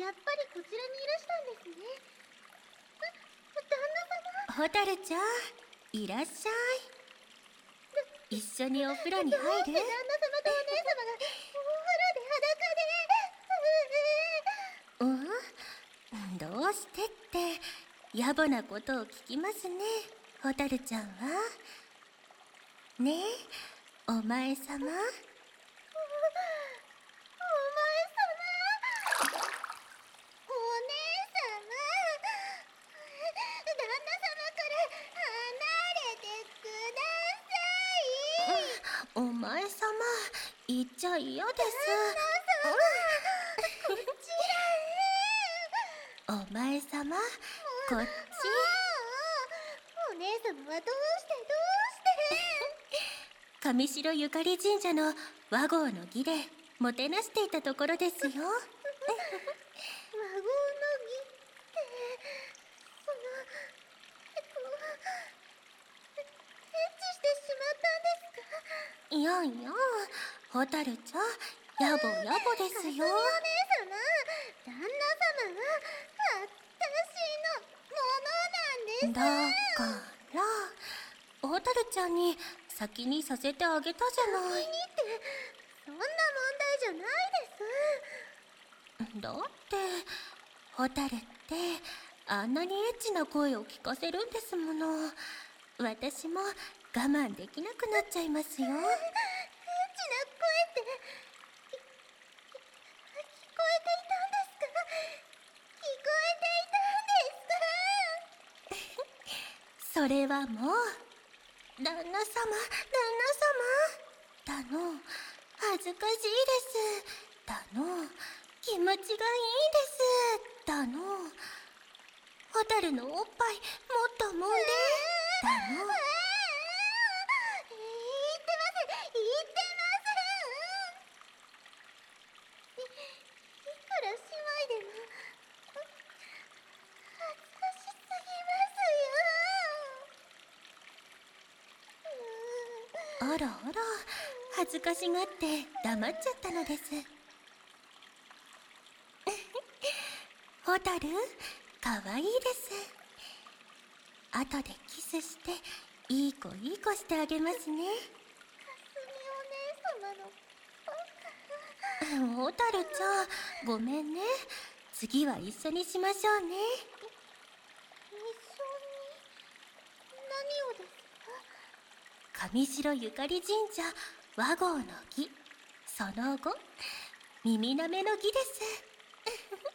やっぱりこちらにいらしたんですね。あ旦那様ホタルちゃんいらっしゃい一緒にお風呂に入る。旦那様とお姉様がお風呂で裸でうんどうしてって野暮なことを聞きますねホタルちゃんはねえお前様お前様お姉様旦那様から離れてくださいお前様言っちゃ嫌です。こちらへお前様こっち？お姉様はどうしてどうして？上白ゆかり神社の和合の儀でもてなしていたところですよ和合の儀ってそのえっとエッチしてしまったんですかいやいやホタルちゃん野暮野暮ですよ。旦那様は私のものだなんです。からホタルちゃんに先にさせてあげたじゃない。ってそんな問題じゃないです。だってホタルってあんなにエッチな声を聞かせるんですもの。私も我慢できなくなっちゃいますよ。エッチな声ってき聞こえていたんですか？聞こえていたんですか？それはもう。旦那様旦那様。だの恥ずかしいです。だの気持ちがいいです。だのホタルのおっぱいもっと揉んで。だの言ってません言ってませんいいくら姉妹でも恥ずかしすぎますよあらあら恥ずかしがって黙っちゃったのです。ホタルかわいいです。後でキスしていい子いい子してあげますね。すみお姉様のホタルちゃんごめんね。次は一緒にしましょうね。一緒に何をですか？上白ゆかり神社和合の儀。その後耳なめの儀です。